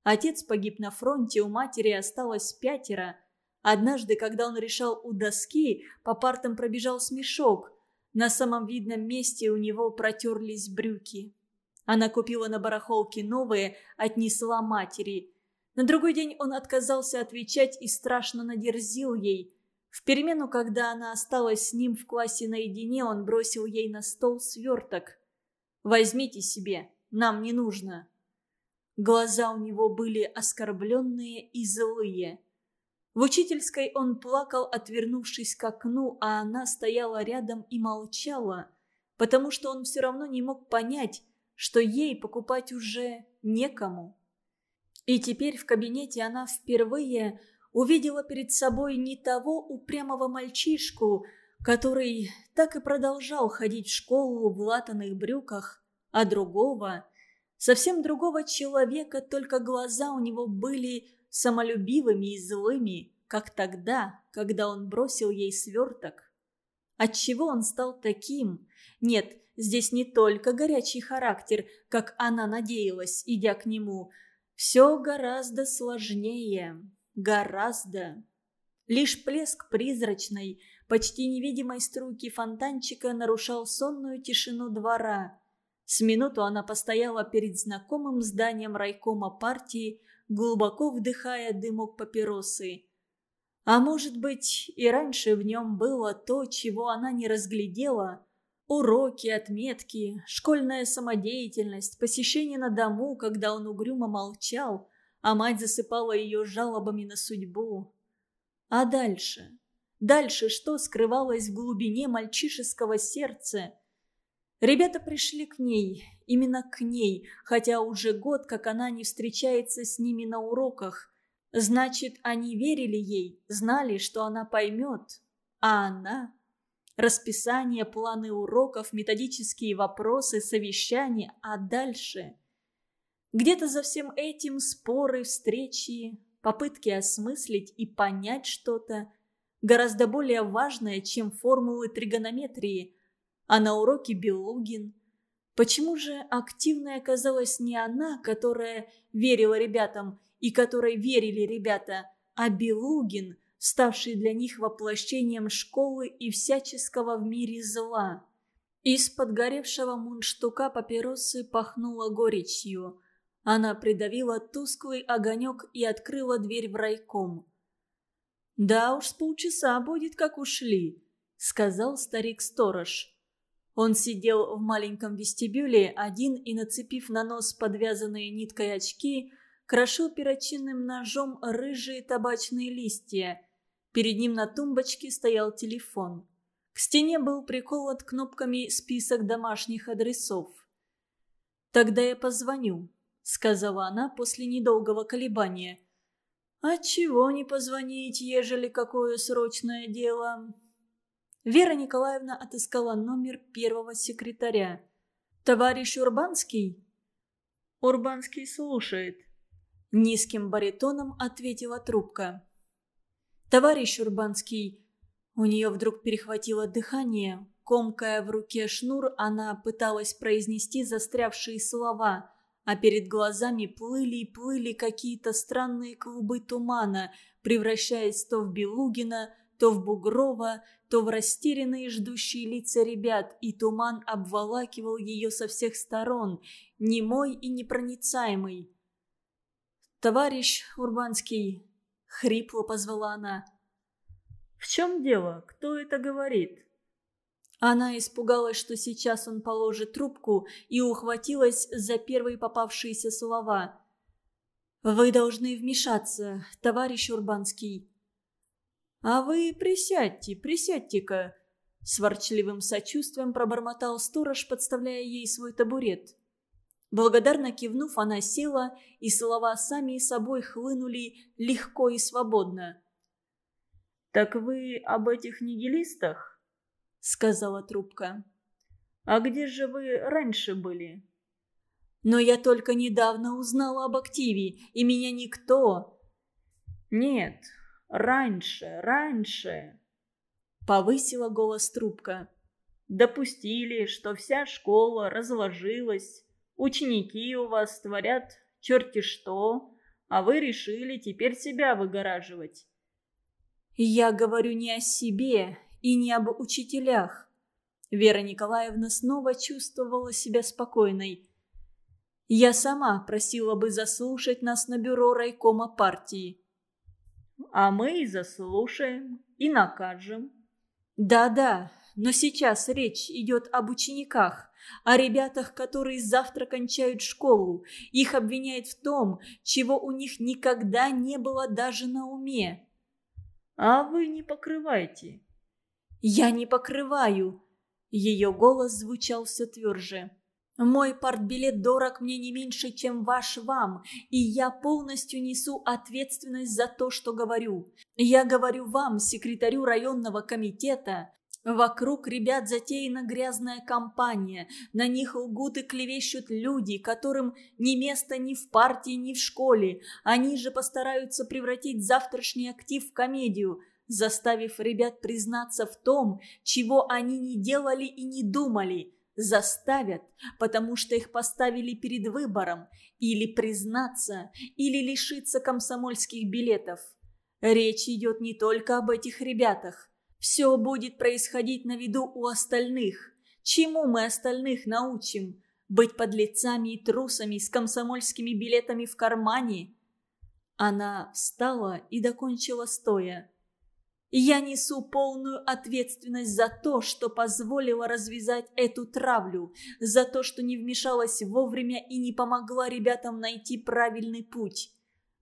Speaker 1: Отец погиб на фронте, у матери осталось пятеро. Однажды, когда он решал у доски, по партам пробежал смешок. На самом видном месте у него протерлись брюки. Она купила на барахолке новые, отнесла матери. На другой день он отказался отвечать и страшно надерзил ей – в перемену, когда она осталась с ним в классе наедине, он бросил ей на стол сверток. «Возьмите себе, нам не нужно». Глаза у него были оскорбленные и злые. В учительской он плакал, отвернувшись к окну, а она стояла рядом и молчала, потому что он все равно не мог понять, что ей покупать уже некому. И теперь в кабинете она впервые увидела перед собой не того упрямого мальчишку, который так и продолжал ходить в школу в латаных брюках, а другого, совсем другого человека, только глаза у него были самолюбивыми и злыми, как тогда, когда он бросил ей сверток. Отчего он стал таким? Нет, здесь не только горячий характер, как она надеялась, идя к нему. Все гораздо сложнее. Гораздо. Лишь плеск призрачной, почти невидимой струйки фонтанчика нарушал сонную тишину двора. С минуту она постояла перед знакомым зданием райкома партии, глубоко вдыхая дымок папиросы. А может быть, и раньше в нем было то, чего она не разглядела. Уроки, отметки, школьная самодеятельность, посещение на дому, когда он угрюмо молчал, а мать засыпала ее жалобами на судьбу. А дальше? Дальше что скрывалось в глубине мальчишеского сердца? Ребята пришли к ней, именно к ней, хотя уже год, как она не встречается с ними на уроках – Значит, они верили ей, знали, что она поймет. А она? Расписание, планы уроков, методические вопросы, совещания, а дальше? Где-то за всем этим споры, встречи, попытки осмыслить и понять что-то, гораздо более важное, чем формулы тригонометрии. А на уроке Белугин. Почему же активной оказалась не она, которая верила ребятам, и которой верили ребята, а Белугин, ставший для них воплощением школы и всяческого в мире зла. Из подгоревшего мундштука папиросы пахнуло горечью. Она придавила тусклый огонек и открыла дверь в райком. «Да уж, с полчаса будет, как ушли», — сказал старик-сторож. Он сидел в маленьком вестибюле один и, нацепив на нос подвязанные ниткой очки, крошил перочинным ножом рыжие табачные листья. Перед ним на тумбочке стоял телефон. К стене был приколот кнопками список домашних адресов. «Тогда я позвоню», — сказала она после недолгого колебания. «А чего не позвонить, ежели какое срочное дело?» Вера Николаевна отыскала номер первого секретаря. «Товарищ Урбанский?» «Урбанский слушает», Низким баритоном ответила трубка. «Товарищ Урбанский...» У нее вдруг перехватило дыхание. Комкая в руке шнур, она пыталась произнести застрявшие слова, а перед глазами плыли и плыли какие-то странные клубы тумана, превращаясь то в Белугина, то в Бугрова, то в растерянные ждущие лица ребят, и туман обволакивал ее со всех сторон, немой и непроницаемый. «Товарищ Урбанский!» — хрипло позвала она. «В чем дело? Кто это говорит?» Она испугалась, что сейчас он положит трубку, и ухватилась за первые попавшиеся слова. «Вы должны вмешаться, товарищ Урбанский». «А вы присядьте, присядьте-ка», — с ворчливым сочувствием пробормотал сторож, подставляя ей свой табурет. Благодарно кивнув, она села, и слова сами собой хлынули легко и свободно. «Так вы об этих нигилистах?» — сказала трубка. «А где же вы раньше были?» «Но я только недавно узнала об активе, и меня никто...» «Нет, раньше, раньше...» — повысила голос трубка. «Допустили, что вся школа разложилась, Ученики у вас творят черти что, а вы решили теперь себя выгораживать. Я говорю не о себе и не об учителях. Вера Николаевна снова чувствовала себя спокойной. Я сама просила бы заслушать нас на бюро райкома партии. А мы и заслушаем, и накажем. Да-да, но сейчас речь идет об учениках, о ребятах, которые завтра кончают школу. Их обвиняют в том, чего у них никогда не было даже на уме. А вы не покрывайте. Я не покрываю. Ее голос звучал все тверже. Мой партбилет дорог мне не меньше, чем ваш вам, и я полностью несу ответственность за то, что говорю. Я говорю вам, секретарю районного комитета, Вокруг ребят затеяна грязная компания. На них лгут и клевещут люди, которым ни места ни в партии, ни в школе. Они же постараются превратить завтрашний актив в комедию, заставив ребят признаться в том, чего они не делали и не думали. Заставят, потому что их поставили перед выбором. Или признаться, или лишиться комсомольских билетов. Речь идет не только об этих ребятах. Все будет происходить на виду у остальных. Чему мы остальных научим? Быть подлецами и трусами с комсомольскими билетами в кармане? Она встала и докончила стоя. Я несу полную ответственность за то, что позволила развязать эту травлю, за то, что не вмешалась вовремя и не помогла ребятам найти правильный путь.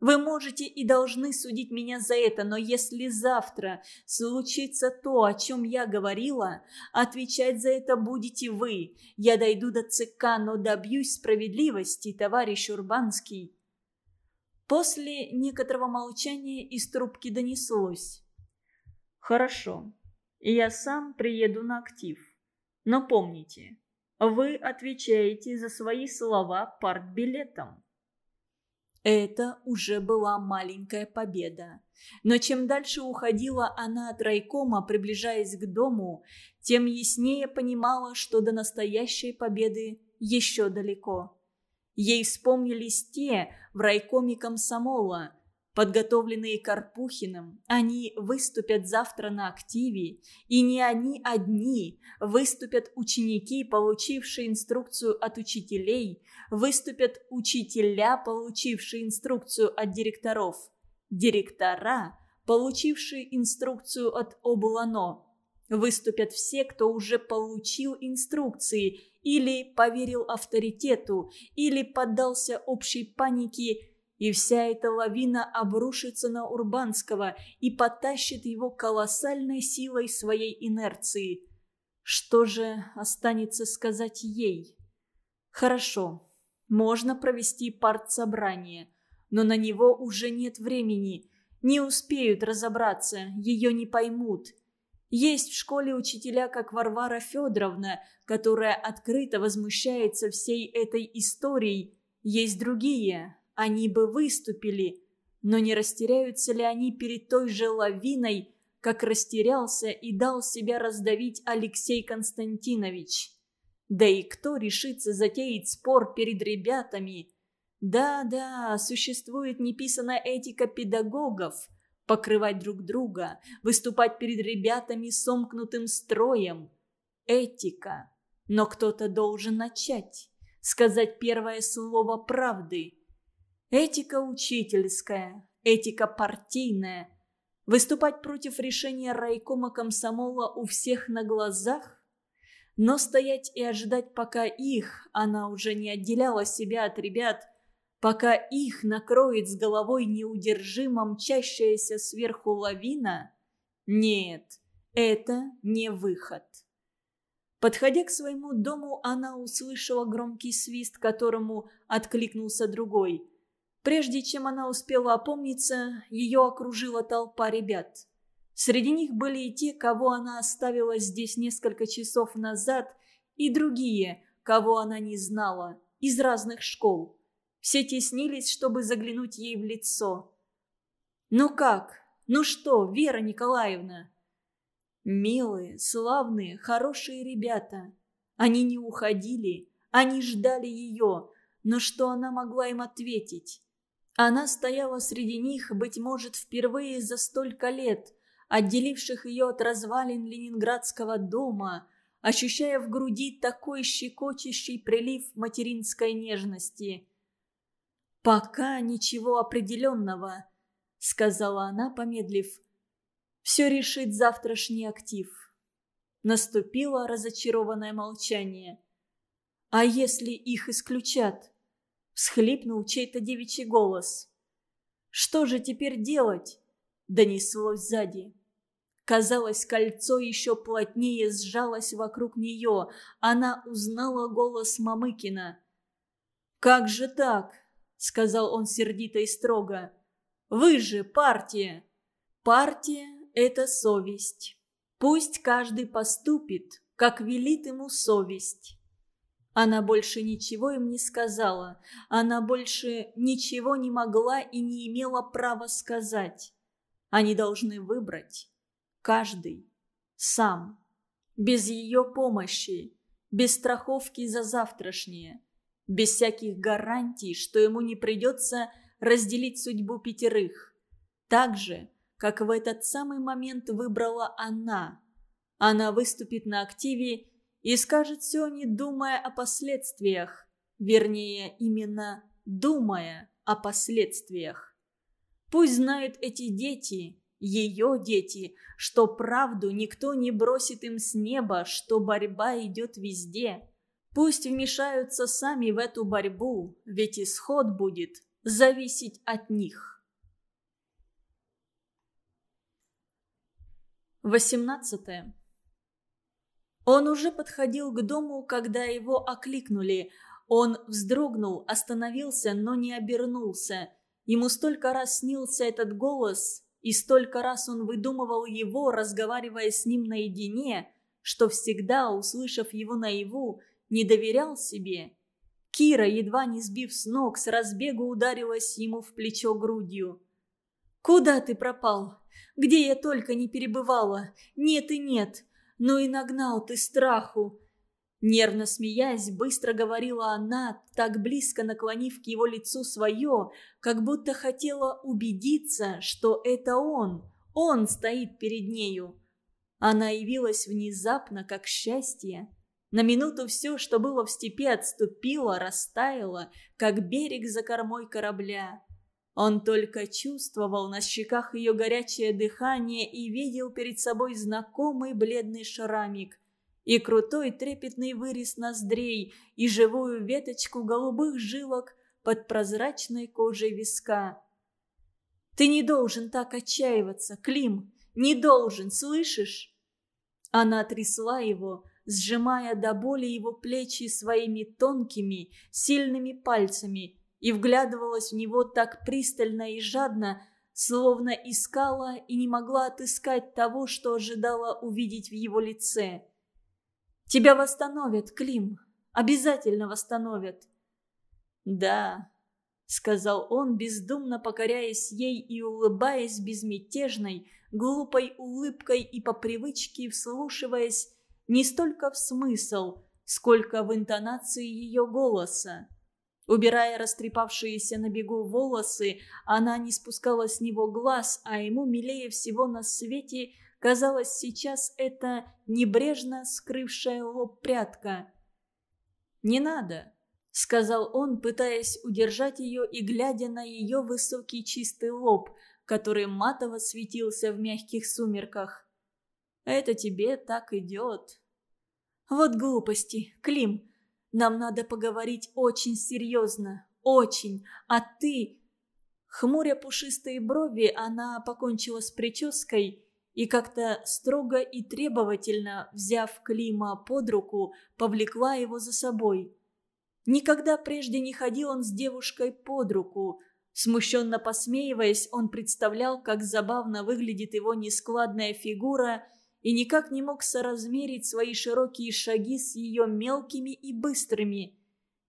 Speaker 1: Вы можете и должны судить меня за это, но если завтра случится то, о чем я говорила, отвечать за это будете вы. Я дойду до ЦК, но добьюсь справедливости, товарищ Урбанский». После некоторого молчания из трубки донеслось. «Хорошо, я сам приеду на актив. Но помните, вы отвечаете за свои слова партбилетом». Это уже была маленькая победа. Но чем дальше уходила она от райкома, приближаясь к дому, тем яснее понимала, что до настоящей победы еще далеко. Ей вспомнились те в райкоме комсомола, Подготовленные Карпухиным, они выступят завтра на активе, и не они одни, выступят ученики, получившие инструкцию от учителей, выступят учителя, получившие инструкцию от директоров, директора, получившие инструкцию от Облано. Выступят все, кто уже получил инструкции или поверил авторитету, или поддался общей панике и вся эта лавина обрушится на Урбанского и потащит его колоссальной силой своей инерции. Что же останется сказать ей? Хорошо, можно провести партсобрание, но на него уже нет времени. Не успеют разобраться, ее не поймут. Есть в школе учителя, как Варвара Федоровна, которая открыто возмущается всей этой историей. Есть другие, они бы выступили, но не растеряются ли они перед той же лавиной, как растерялся и дал себя раздавить Алексей Константинович? Да и кто решится затеять спор перед ребятами? Да-да, существует неписанная этика педагогов – покрывать друг друга, выступать перед ребятами сомкнутым строем. Этика. Но кто-то должен начать, сказать первое слово правды – Этика учительская, этика партийная. Выступать против решения райкома комсомола у всех на глазах? Но стоять и ожидать, пока их, она уже не отделяла себя от ребят, пока их накроет с головой неудержимо мчащаяся сверху лавина? Нет, это не выход. Подходя к своему дому, она услышала громкий свист, которому откликнулся другой – Прежде чем она успела опомниться, ее окружила толпа ребят. Среди них были и те, кого она оставила здесь несколько часов назад, и другие, кого она не знала, из разных школ. Все теснились, чтобы заглянуть ей в лицо. «Ну как? Ну что, Вера Николаевна?» Милые, славные, хорошие ребята. Они не уходили, они ждали ее, но что она могла им ответить? Она стояла среди них, быть может, впервые за столько лет, отделивших ее от развалин ленинградского дома, ощущая в груди такой щекочущий прилив материнской нежности. «Пока ничего определенного», — сказала она, помедлив. «Все решит завтрашний актив». Наступило разочарованное молчание. «А если их исключат?» Всхлипнул чей-то девичий голос. «Что же теперь делать?» – донеслось сзади. Казалось, кольцо еще плотнее сжалось вокруг нее. Она узнала голос Мамыкина. «Как же так?» — сказал он сердито и строго. «Вы же партия!» «Партия — это совесть. Пусть каждый поступит, как велит ему совесть». Она больше ничего им не сказала. Она больше ничего не могла и не имела права сказать. Они должны выбрать. Каждый. Сам. Без ее помощи. Без страховки за завтрашнее. Без всяких гарантий, что ему не придется разделить судьбу пятерых. Так же, как в этот самый момент выбрала она. Она выступит на активе и скажет все, не думая о последствиях. Вернее, именно думая о последствиях. Пусть знают эти дети, ее дети, что правду никто не бросит им с неба, что борьба идет везде. Пусть вмешаются сами в эту борьбу, ведь исход будет зависеть от них. 18. Он уже подходил к дому, когда его окликнули. Он вздрогнул, остановился, но не обернулся. Ему столько раз снился этот голос, и столько раз он выдумывал его, разговаривая с ним наедине, что всегда, услышав его наяву, не доверял себе. Кира, едва не сбив с ног, с разбегу ударилась ему в плечо грудью. «Куда ты пропал? Где я только не перебывала? Нет и нет. Ну и нагнал ты страху!» Нервно смеясь, быстро говорила она, так близко наклонив к его лицу свое, как будто хотела убедиться, что это он, он стоит перед нею. Она явилась внезапно, как счастье. На минуту все, что было в степи, отступило, растаяло, как берег за кормой корабля. Он только чувствовал на щеках ее горячее дыхание и видел перед собой знакомый бледный шрамик, и крутой трепетный вырез ноздрей, и живую веточку голубых жилок под прозрачной кожей виска. «Ты не должен так отчаиваться, Клим, не должен, слышишь?» Она трясла его, сжимая до боли его плечи своими тонкими, сильными пальцами – и вглядывалась в него так пристально и жадно, словно искала и не могла отыскать того, что ожидала увидеть в его лице. «Тебя восстановят, Клим, обязательно восстановят». «Да», — сказал он, бездумно покоряясь ей и улыбаясь безмятежной, глупой улыбкой и по привычке вслушиваясь не столько в смысл, сколько в интонации ее голоса. Убирая растрепавшиеся на бегу волосы, она не спускала с него глаз, а ему милее всего на свете казалось сейчас эта небрежно скрывшая лоб прядка. «Не надо», — сказал он, пытаясь удержать ее и глядя на ее высокий чистый лоб, который матово светился в мягких сумерках. «Это тебе так идет». «Вот глупости, Клим», нам надо поговорить очень серьезно. Очень. А ты...» Хмуря пушистые брови, она покончила с прической и как-то строго и требовательно, взяв Клима под руку, повлекла его за собой. Никогда прежде не ходил он с девушкой под руку. Смущенно посмеиваясь, он представлял, как забавно выглядит его нескладная фигура – и никак не мог соразмерить свои широкие шаги с ее мелкими и быстрыми.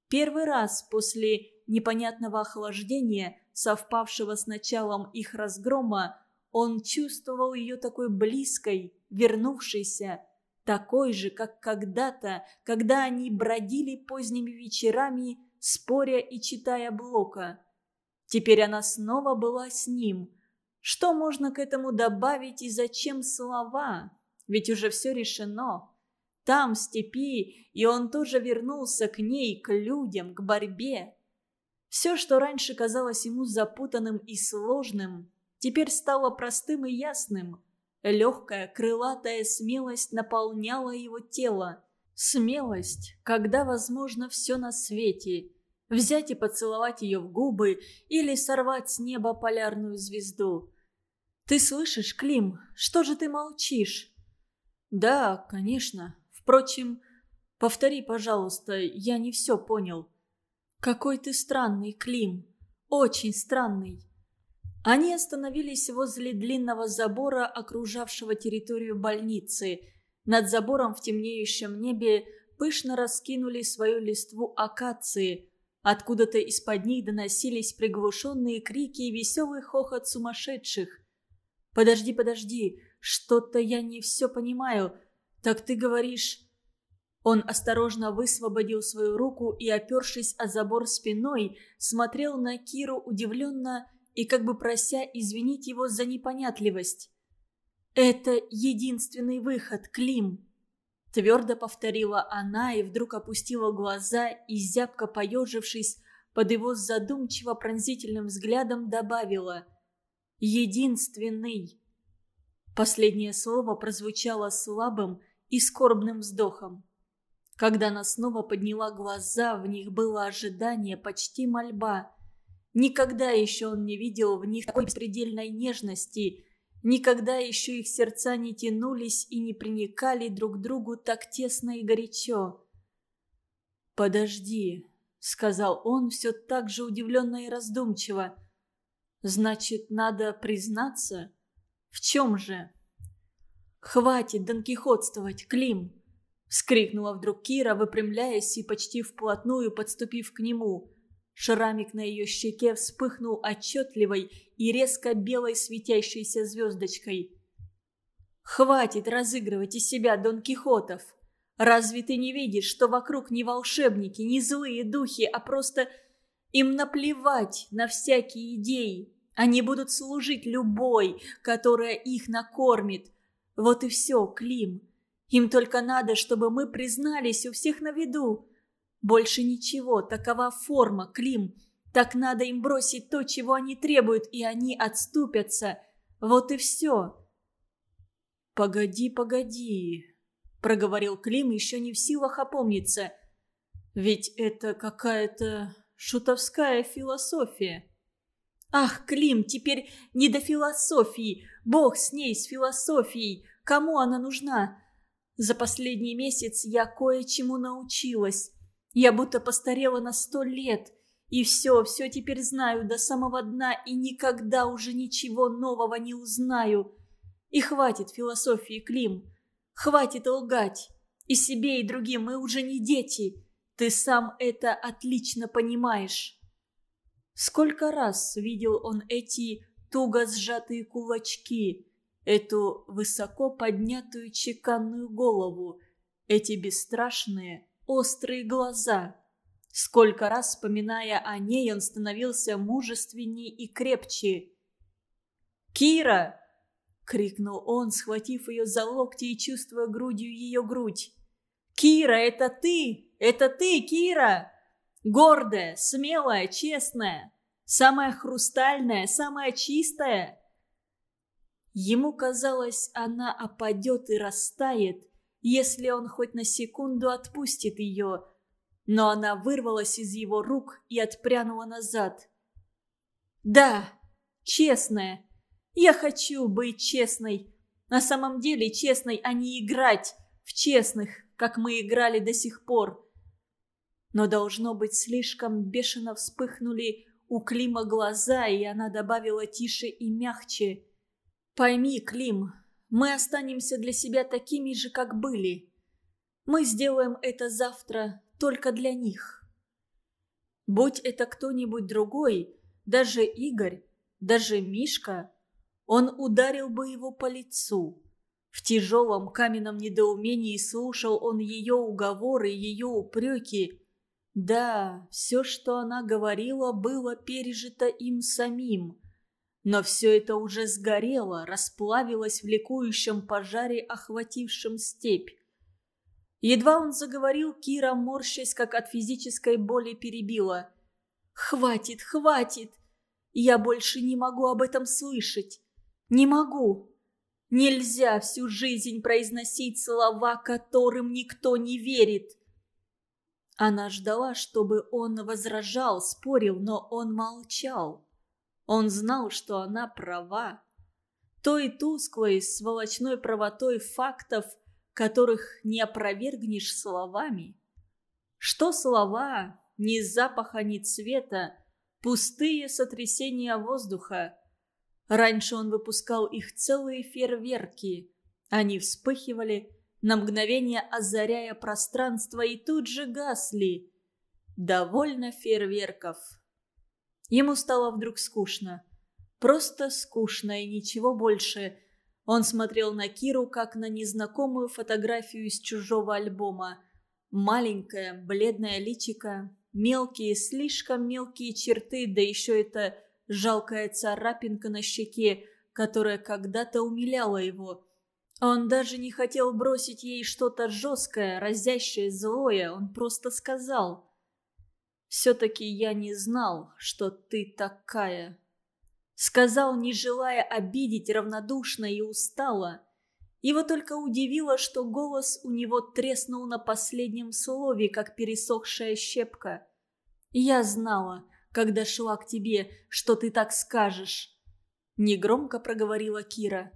Speaker 1: Первый раз после непонятного охлаждения, совпавшего с началом их разгрома, он чувствовал ее такой близкой, вернувшейся, такой же, как когда-то, когда они бродили поздними вечерами, споря и читая Блока. Теперь она снова была с ним. Что можно к этому добавить и зачем слова? Ведь уже все решено. Там, в степи, и он тоже вернулся к ней, к людям, к борьбе. Все, что раньше казалось ему запутанным и сложным, теперь стало простым и ясным. Легкая, крылатая смелость наполняла его тело. Смелость, когда возможно все на свете. Взять и поцеловать ее в губы или сорвать с неба полярную звезду. «Ты слышишь, Клим, что же ты молчишь?» «Да, конечно. Впрочем, повтори, пожалуйста, я не все понял». «Какой ты странный, Клим. Очень странный». Они остановились возле длинного забора, окружавшего территорию больницы. Над забором в темнеющем небе пышно раскинули свою листву акации. Откуда-то из-под них доносились приглушенные крики и веселый хохот сумасшедших. «Подожди, подожди, что-то я не все понимаю. Так ты говоришь...» Он осторожно высвободил свою руку и, опершись о забор спиной, смотрел на Киру удивленно и как бы прося извинить его за непонятливость. «Это единственный выход, Клим!» Твердо повторила она и вдруг опустила глаза и, зябко поежившись, под его задумчиво пронзительным взглядом добавила «Единственный». Последнее слово прозвучало слабым и скорбным вздохом. Когда она снова подняла глаза, в них было ожидание, почти мольба. Никогда еще он не видел в них такой беспредельной нежности. Никогда еще их сердца не тянулись и не приникали друг к другу так тесно и горячо. «Подожди», — сказал он все так же удивленно и раздумчиво. «Значит, надо признаться? В чем же?» «Хватит донкихотствовать, Клим!» — вскрикнула вдруг Кира, выпрямляясь и почти вплотную подступив к нему. Шрамик на ее щеке вспыхнул отчетливой и резко белой светящейся звездочкой. «Хватит разыгрывать из себя Дон Кихотов! Разве ты не видишь, что вокруг не волшебники, не злые духи, а просто им наплевать на всякие идеи? Они будут служить любой, которая их накормит. Вот и все, Клим. Им только надо, чтобы мы признались у всех на виду. Больше ничего, такова форма, Клим. Так надо им бросить то, чего они требуют, и они отступятся. Вот и все. «Погоди, погоди», — проговорил Клим, еще не в силах опомниться. «Ведь это какая-то шутовская философия». «Ах, Клим, теперь не до философии. Бог с ней, с философией. Кому она нужна? За последний месяц я кое-чему научилась. Я будто постарела на сто лет. И все, все теперь знаю до самого дна и никогда уже ничего нового не узнаю. И хватит философии, Клим. Хватит лгать. И себе, и другим мы уже не дети. Ты сам это отлично понимаешь. Сколько раз видел он эти туго сжатые кулачки, эту высоко поднятую чеканную голову, эти бесстрашные, острые глаза. Сколько раз, вспоминая о ней, он становился мужественней и крепче. «Кира!» — крикнул он, схватив ее за локти и чувствуя грудью ее грудь. «Кира, это ты! Это ты, Кира! Гордая, смелая, честная, самая хрустальная, самая чистая!» Ему казалось, она опадет и растает, если он хоть на секунду отпустит ее. Но она вырвалась из его рук и отпрянула назад. «Да, честная. Я хочу быть честной. На самом деле честной, а не играть в честных, как мы играли до сих пор». Но, должно быть, слишком бешено вспыхнули у Клима глаза, и она добавила тише и мягче. «Пойми, Клим, мы останемся для себя такими же, как были. Мы сделаем это завтра только для них. Будь это кто-нибудь другой, даже Игорь, даже Мишка, он ударил бы его по лицу. В тяжелом каменном недоумении слушал он ее уговоры, ее упреки. Да, все, что она говорила, было пережито им самим – но все это уже сгорело, расплавилось в ликующем пожаре, охватившем степь. Едва он заговорил, Кира, морщась, как от физической боли, перебила. «Хватит, хватит! Я больше не могу об этом слышать. Не могу. Нельзя всю жизнь произносить слова, которым никто не верит». Она ждала, чтобы он возражал, спорил, но он молчал. Он знал, что она права. той тусклой, сволочной правотой фактов, которых не опровергнешь словами. Что слова, ни запаха, ни цвета, пустые сотрясения воздуха. Раньше он выпускал их целые фейерверки. Они вспыхивали, на мгновение озаряя пространство, и тут же гасли. Довольно фейерверков. Ему стало вдруг скучно. Просто скучно и ничего больше. Он смотрел на Киру, как на незнакомую фотографию из чужого альбома. Маленькая, бледная личика, мелкие, слишком мелкие черты, да еще эта жалкая царапинка на щеке, которая когда-то умиляла его. Он даже не хотел бросить ей что-то жесткое, разящее, злое, он просто сказал. «Все-таки я не знал, что ты такая». Сказал, не желая обидеть, равнодушно и устало. Его только удивило, что голос у него треснул на последнем слове, как пересохшая щепка. «Я знала, когда шла к тебе, что ты так скажешь», — негромко проговорила Кира.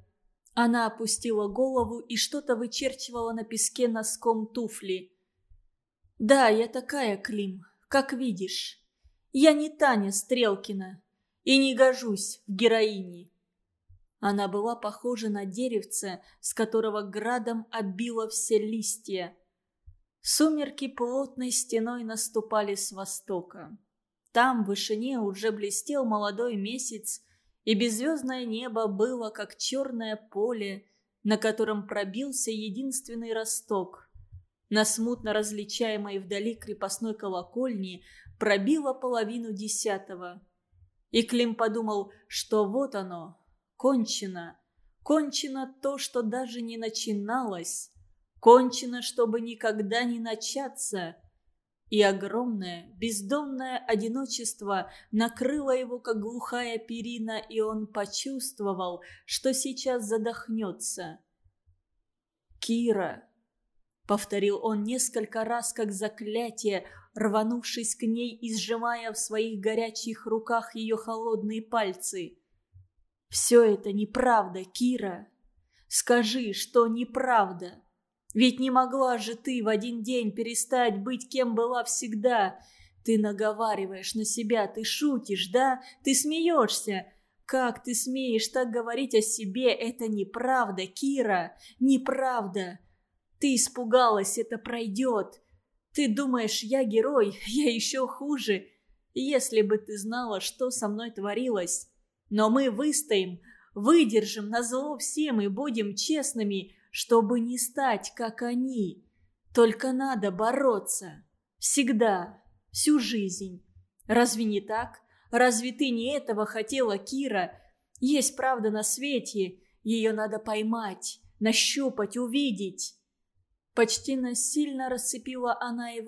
Speaker 1: Она опустила голову и что-то вычерчивала на песке носком туфли. «Да, я такая, Клим, как видишь. Я не Таня Стрелкина и не гожусь в героини. Она была похожа на деревце, с которого градом обило все листья. Сумерки плотной стеной наступали с востока. Там, в вышине, уже блестел молодой месяц, и беззвездное небо было, как черное поле, на котором пробился единственный росток. На смутно различаемой вдали крепостной колокольни пробило половину десятого. И Клим подумал, что вот оно, Кончено. Кончено то, что даже не начиналось. Кончено, чтобы никогда не начаться. И огромное, бездомное одиночество накрыло его, как глухая перина, и он почувствовал, что сейчас задохнется. «Кира!» — повторил он несколько раз, как заклятие, рванувшись к ней и сжимая в своих горячих руках ее холодные пальцы. «Все это неправда, Кира. Скажи, что неправда. Ведь не могла же ты в один день перестать быть кем была всегда. Ты наговариваешь на себя, ты шутишь, да? Ты смеешься. Как ты смеешь так говорить о себе? Это неправда, Кира, неправда. Ты испугалась, это пройдет. Ты думаешь, я герой, (laughs) я еще хуже. Если бы ты знала, что со мной творилось, но мы выстоим, выдержим на зло всем и будем честными, чтобы не стать, как они. Только надо бороться. Всегда, всю жизнь. Разве не так? Разве ты не этого хотела, Кира? Есть правда на свете, ее надо поймать, нащупать, увидеть. Почти насильно расцепила она его